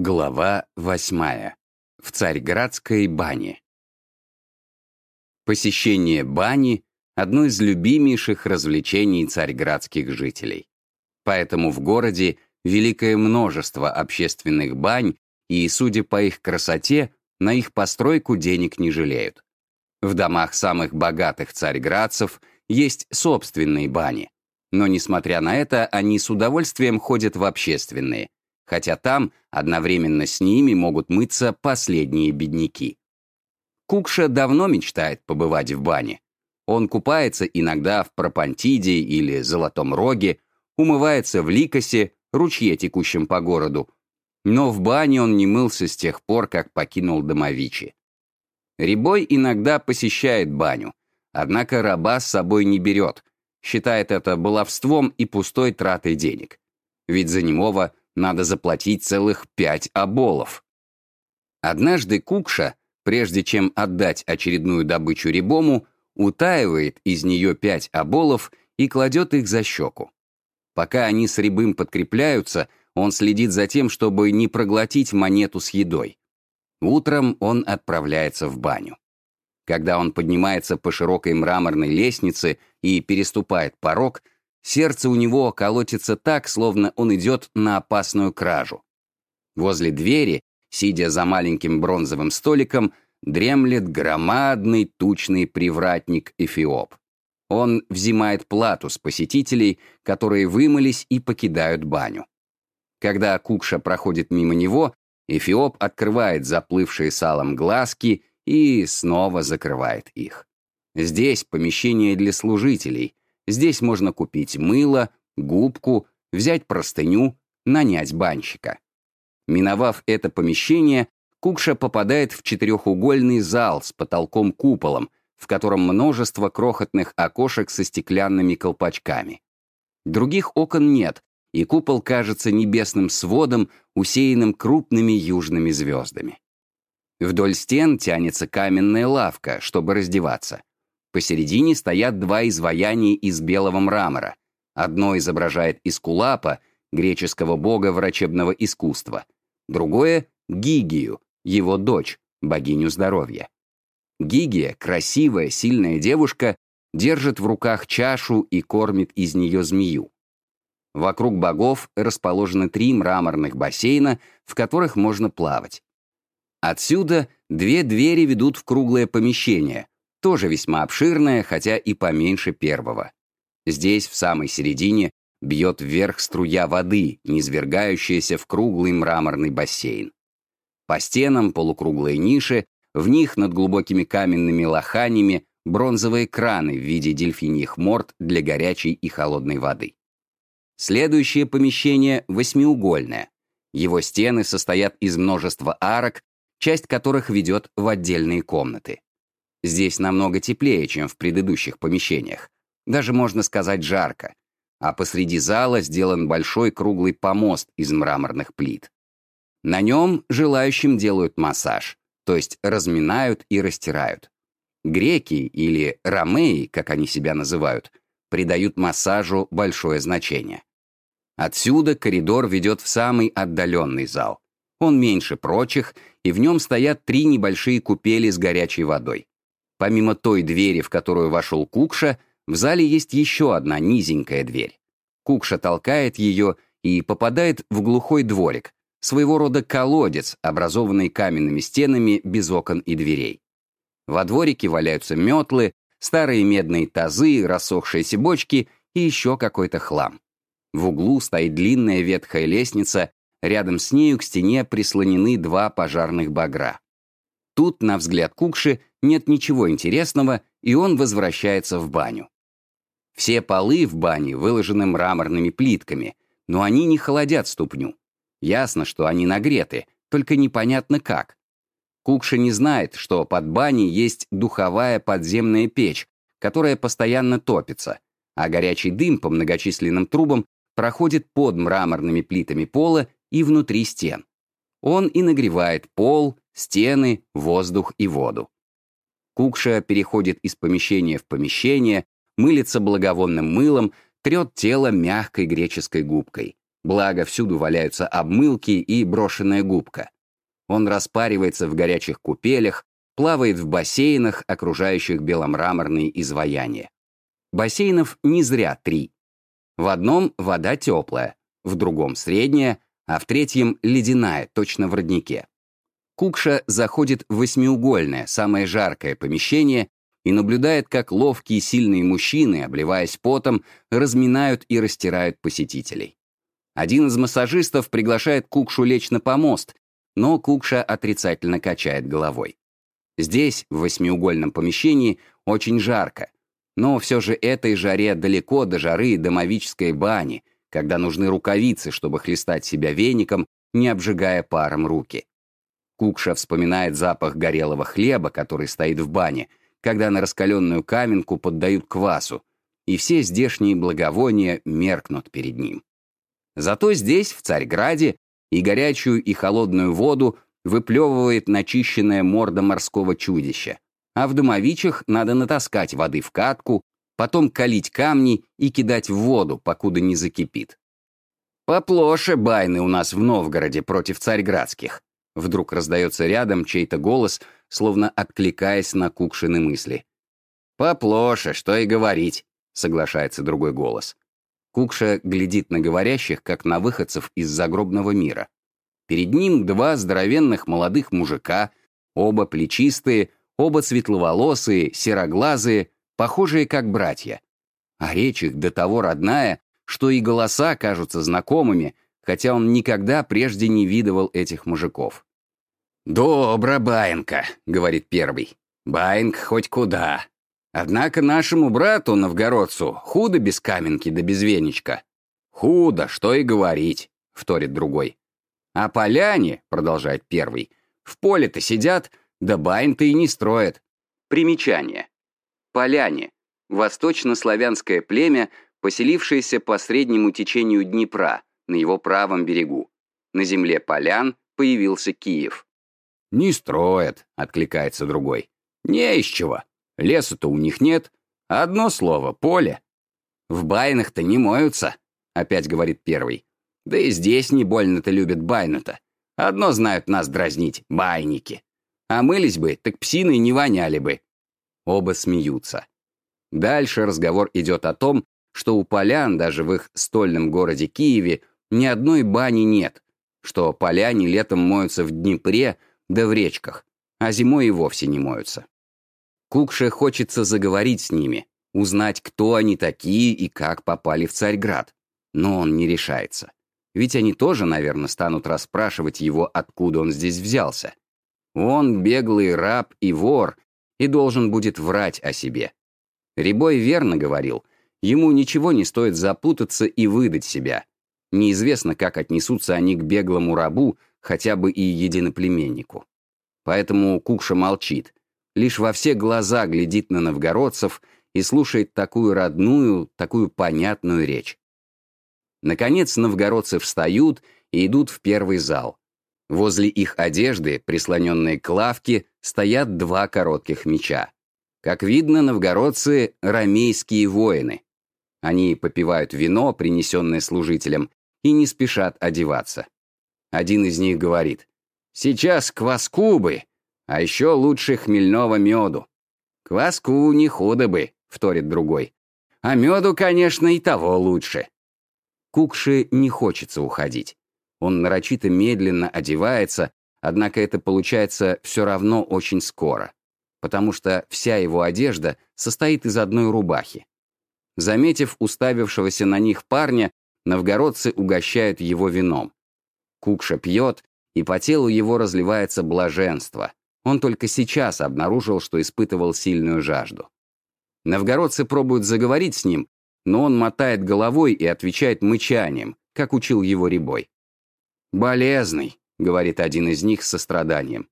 Глава восьмая. В Царьградской бане. Посещение бани — одно из любимейших развлечений царьградских жителей. Поэтому в городе великое множество общественных бань, и, судя по их красоте, на их постройку денег не жалеют. В домах самых богатых царьградцев есть собственные бани. Но, несмотря на это, они с удовольствием ходят в общественные — хотя там одновременно с ними могут мыться последние бедняки. Кукша давно мечтает побывать в бане. Он купается иногда в Пропантиде или Золотом Роге, умывается в Ликосе, ручье, текущем по городу, но в бане он не мылся с тех пор, как покинул Домовичи. Рябой иногда посещает баню, однако раба с собой не берет, считает это баловством и пустой тратой денег. Ведь за немого надо заплатить целых пять оболов. Однажды Кукша, прежде чем отдать очередную добычу Рябому, утаивает из нее пять оболов и кладет их за щеку. Пока они с Рябым подкрепляются, он следит за тем, чтобы не проглотить монету с едой. Утром он отправляется в баню. Когда он поднимается по широкой мраморной лестнице и переступает порог, Сердце у него колотится так, словно он идет на опасную кражу. Возле двери, сидя за маленьким бронзовым столиком, дремлет громадный тучный привратник Эфиоп. Он взимает плату с посетителей, которые вымылись и покидают баню. Когда Кукша проходит мимо него, Эфиоп открывает заплывшие салом глазки и снова закрывает их. Здесь помещение для служителей, Здесь можно купить мыло, губку, взять простыню, нанять банщика. Миновав это помещение, Кукша попадает в четырехугольный зал с потолком-куполом, в котором множество крохотных окошек со стеклянными колпачками. Других окон нет, и купол кажется небесным сводом, усеянным крупными южными звездами. Вдоль стен тянется каменная лавка, чтобы раздеваться. Посередине стоят два изваяния из белого мрамора. Одно изображает Искулапа, греческого бога врачебного искусства. Другое — Гигию, его дочь, богиню здоровья. Гигия, красивая, сильная девушка, держит в руках чашу и кормит из нее змею. Вокруг богов расположены три мраморных бассейна, в которых можно плавать. Отсюда две двери ведут в круглое помещение, тоже весьма обширная, хотя и поменьше первого. Здесь, в самой середине, бьет вверх струя воды, низвергающаяся в круглый мраморный бассейн. По стенам полукруглые ниши, в них над глубокими каменными лоханями бронзовые краны в виде дельфиньих морд для горячей и холодной воды. Следующее помещение восьмиугольное. Его стены состоят из множества арок, часть которых ведет в отдельные комнаты. Здесь намного теплее, чем в предыдущих помещениях. Даже можно сказать жарко. А посреди зала сделан большой круглый помост из мраморных плит. На нем желающим делают массаж, то есть разминают и растирают. Греки, или ромеи, как они себя называют, придают массажу большое значение. Отсюда коридор ведет в самый отдаленный зал. Он меньше прочих, и в нем стоят три небольшие купели с горячей водой. Помимо той двери, в которую вошел Кукша, в зале есть еще одна низенькая дверь. Кукша толкает ее и попадает в глухой дворик, своего рода колодец, образованный каменными стенами без окон и дверей. Во дворике валяются метлы, старые медные тазы, рассохшиеся бочки и еще какой-то хлам. В углу стоит длинная ветхая лестница, рядом с нею к стене прислонены два пожарных багра. Тут, на взгляд Кукши, нет ничего интересного, и он возвращается в баню. Все полы в бане выложены мраморными плитками, но они не холодят ступню. Ясно, что они нагреты, только непонятно как. Кукша не знает, что под баней есть духовая подземная печь, которая постоянно топится, а горячий дым по многочисленным трубам проходит под мраморными плитами пола и внутри стен. Он и нагревает пол, стены, воздух и воду. Кукша переходит из помещения в помещение, мылится благовонным мылом, трет тело мягкой греческой губкой. Благо, всюду валяются обмылки и брошенная губка. Он распаривается в горячих купелях, плавает в бассейнах, окружающих беломраморные изваяния. Бассейнов не зря три. В одном вода теплая, в другом средняя, а в третьем ледяная, точно в роднике. Кукша заходит в восьмиугольное, самое жаркое помещение и наблюдает, как ловкие сильные мужчины, обливаясь потом, разминают и растирают посетителей. Один из массажистов приглашает Кукшу лечь на помост, но Кукша отрицательно качает головой. Здесь, в восьмиугольном помещении, очень жарко, но все же этой жаре далеко до жары домовической бани, когда нужны рукавицы, чтобы хлестать себя веником, не обжигая паром руки. Кукша вспоминает запах горелого хлеба, который стоит в бане, когда на раскаленную каменку поддают квасу, и все здешние благовония меркнут перед ним. Зато здесь, в Царьграде, и горячую, и холодную воду выплевывает начищенная морда морского чудища, а в домовичах надо натаскать воды в катку, потом калить камни и кидать в воду, покуда не закипит. «Поплоше байны у нас в Новгороде против царьградских», вдруг раздается рядом чей-то голос, словно откликаясь на Кукшины мысли. «Поплоше, что и говорить», — соглашается другой голос. Кукша глядит на говорящих, как на выходцев из загробного мира. Перед ним два здоровенных молодых мужика, оба плечистые, оба светловолосые, сероглазые, похожие как братья. А речь их до того родная, что и голоса кажутся знакомыми, хотя он никогда прежде не видывал этих мужиков. «Добро, Баинка», — говорит первый. «Баинг хоть куда. Однако нашему брату, новгородцу, худо без каменки да без венечка». «Худо, что и говорить», — вторит другой. «А поляне», — продолжает первый, — «в поле-то сидят, да байн-то и не строят». Примечание. Поляне — восточнославянское племя, поселившееся по среднему течению Днепра, на его правом берегу. На земле полян появился Киев. «Не строят», — откликается другой. «Не из чего. Леса-то у них нет. Одно слово — поле». «В байнах-то не моются», — опять говорит первый. «Да и здесь не больно-то любят байну-то. Одно знают нас дразнить — байники. А мылись бы, так псины не воняли бы». Оба смеются. Дальше разговор идет о том, что у полян даже в их стольном городе Киеве ни одной бани нет, что поляне летом моются в Днепре, да в речках, а зимой и вовсе не моются. Кукше хочется заговорить с ними, узнать, кто они такие и как попали в Царьград. Но он не решается. Ведь они тоже, наверное, станут расспрашивать его, откуда он здесь взялся. Он беглый раб и вор, и должен будет врать о себе. Рябой верно говорил, ему ничего не стоит запутаться и выдать себя. Неизвестно, как отнесутся они к беглому рабу, хотя бы и единоплеменнику. Поэтому Кукша молчит, лишь во все глаза глядит на новгородцев и слушает такую родную, такую понятную речь. Наконец новгородцы встают и идут в первый зал. Возле их одежды, прислоненные к лавке, стоят два коротких меча. Как видно, новгородцы — ромейские воины. Они попивают вино, принесенное служителям, и не спешат одеваться. Один из них говорит, «Сейчас кваску бы, а еще лучше хмельного меду». «Кваску не худо бы», — вторит другой. «А меду, конечно, и того лучше». Кукше не хочется уходить. Он нарочито медленно одевается, однако это получается все равно очень скоро, потому что вся его одежда состоит из одной рубахи. Заметив уставившегося на них парня, новгородцы угощают его вином. Кукша пьет, и по телу его разливается блаженство. Он только сейчас обнаружил, что испытывал сильную жажду. Новгородцы пробуют заговорить с ним, но он мотает головой и отвечает мычанием, как учил его Рябой. «Болезный», — говорит один из них с состраданием.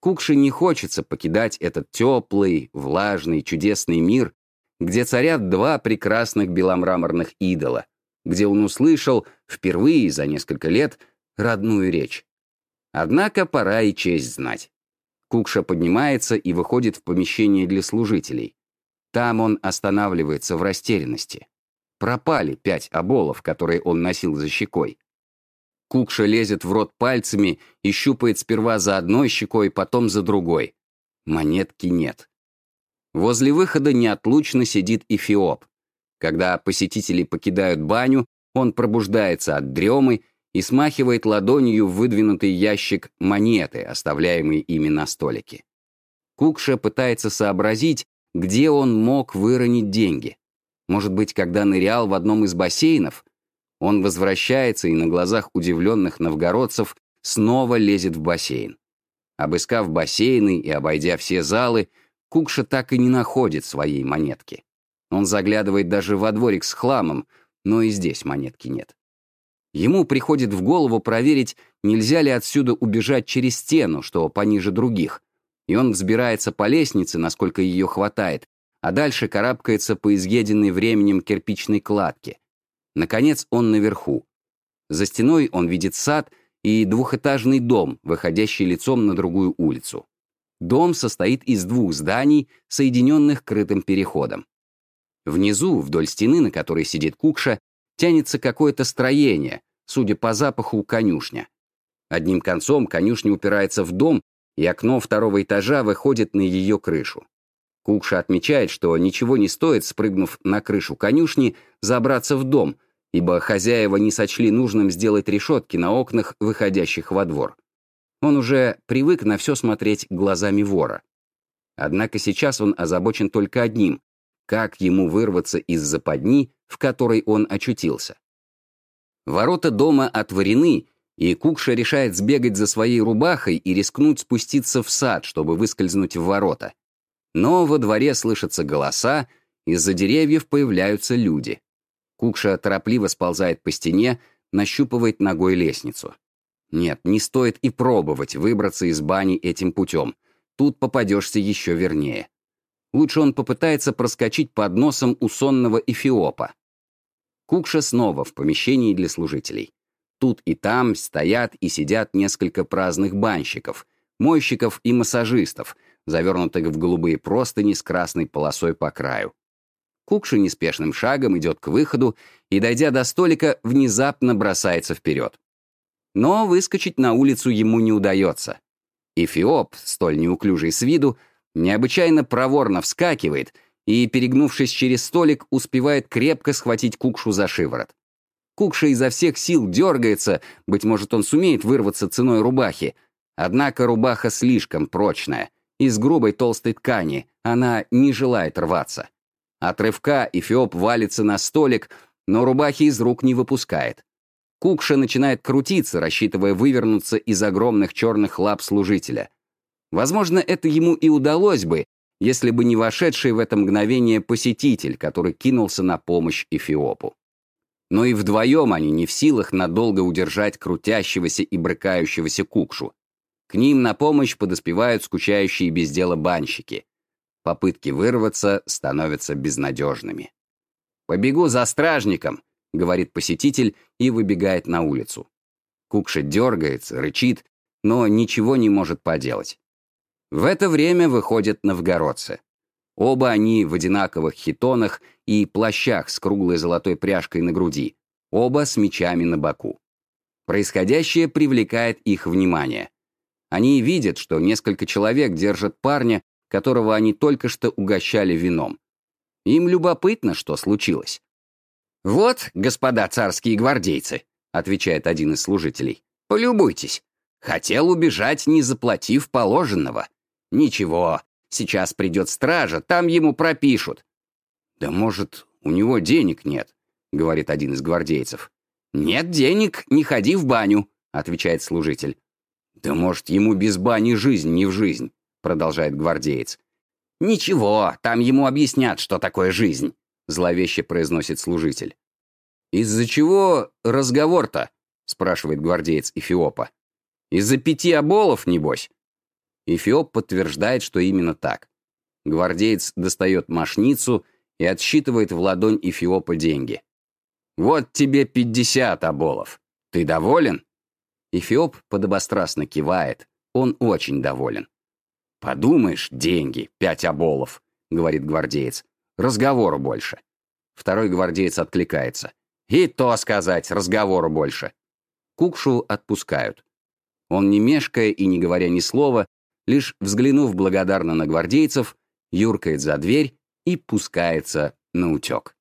Кукше не хочется покидать этот теплый, влажный, чудесный мир, где царят два прекрасных беломраморных идола, где он услышал впервые за несколько лет родную речь. Однако пора и честь знать. Кукша поднимается и выходит в помещение для служителей. Там он останавливается в растерянности. пропали пять оболов, которые он носил за щекой. Кукша лезет в рот пальцами и щупает сперва за одной щекой, потом за другой. Монетки нет. Возле выхода неотлучно сидит Эфиоп. Когда посетители покидают баню, он пробуждается от дремы и смахивает ладонью в выдвинутый ящик монеты, оставляемые ими на столике. Кукша пытается сообразить, где он мог выронить деньги. Может быть, когда нырял в одном из бассейнов? Он возвращается и на глазах удивленных новгородцев снова лезет в бассейн. Обыскав бассейны и обойдя все залы, Кукша так и не находит своей монетки. Он заглядывает даже во дворик с хламом, но и здесь монетки нет. Ему приходит в голову проверить, нельзя ли отсюда убежать через стену, что пониже других. И он взбирается по лестнице, насколько ее хватает, а дальше карабкается по изъеденной временем кирпичной кладке. Наконец он наверху. За стеной он видит сад и двухэтажный дом, выходящий лицом на другую улицу. Дом состоит из двух зданий, соединенных крытым переходом. Внизу, вдоль стены, на которой сидит Кукша, тянется какое-то строение, судя по запаху, конюшня. Одним концом конюшня упирается в дом, и окно второго этажа выходит на ее крышу. Кукша отмечает, что ничего не стоит, спрыгнув на крышу конюшни, забраться в дом, ибо хозяева не сочли нужным сделать решетки на окнах, выходящих во двор. Он уже привык на все смотреть глазами вора. Однако сейчас он озабочен только одним как ему вырваться из западни, в которой он очутился. Ворота дома отворены, и Кукша решает сбегать за своей рубахой и рискнуть спуститься в сад, чтобы выскользнуть в ворота. Но во дворе слышатся голоса, из-за деревьев появляются люди. Кукша торопливо сползает по стене, нащупывает ногой лестницу. Нет, не стоит и пробовать выбраться из бани этим путем. Тут попадешься еще вернее. Лучше он попытается проскочить под носом у сонного эфиопа. Кукша снова в помещении для служителей. Тут и там стоят и сидят несколько праздных банщиков, мойщиков и массажистов, завернутых в голубые простыни с красной полосой по краю. Кукша неспешным шагом идет к выходу и, дойдя до столика, внезапно бросается вперед. Но выскочить на улицу ему не удается. Эфиоп, столь неуклюжий с виду, необычайно проворно вскакивает и, перегнувшись через столик, успевает крепко схватить Кукшу за шиворот. Кукша изо всех сил дергается, быть может, он сумеет вырваться ценой рубахи. Однако рубаха слишком прочная, из грубой толстой ткани, она не желает рваться. От рывка Эфиоп валится на столик, но рубахи из рук не выпускает. Кукша начинает крутиться, рассчитывая вывернуться из огромных черных лап служителя. Возможно, это ему и удалось бы, если бы не вошедший в это мгновение посетитель, который кинулся на помощь Эфиопу. Но и вдвоем они не в силах надолго удержать крутящегося и брыкающегося кукшу. К ним на помощь подоспевают скучающие без дела банщики. Попытки вырваться становятся безнадежными. «Побегу за стражником», — говорит посетитель и выбегает на улицу. Кукша дергается, рычит, но ничего не может поделать. В это время выходят новгородцы. Оба они в одинаковых хитонах и плащах с круглой золотой пряжкой на груди, оба с мечами на боку. Происходящее привлекает их внимание. Они видят, что несколько человек держат парня, которого они только что угощали вином. Им любопытно, что случилось. «Вот, господа царские гвардейцы», — отвечает один из служителей, — «полюбуйтесь. Хотел убежать, не заплатив положенного. «Ничего, сейчас придет стража, там ему пропишут». «Да может, у него денег нет», — говорит один из гвардейцев. «Нет денег, не ходи в баню», — отвечает служитель. «Да может, ему без бани жизнь не в жизнь», — продолжает гвардеец. «Ничего, там ему объяснят, что такое жизнь», — зловеще произносит служитель. «Из-за чего разговор-то?» — спрашивает гвардеец Эфиопа. «Из-за пяти оболов, небось?» Эфиоп подтверждает, что именно так. Гвардеец достает мошницу и отсчитывает в ладонь Эфиопа деньги. «Вот тебе пятьдесят оболов. Ты доволен?» Эфиоп подобострастно кивает. Он очень доволен. «Подумаешь, деньги, пять оболов», — говорит гвардеец. «Разговору больше». Второй гвардеец откликается. «И то сказать, разговору больше». Кукшу отпускают. Он, не мешкая и не говоря ни слова, лишь взглянув благодарно на гвардейцев, юркает за дверь и пускается на утек.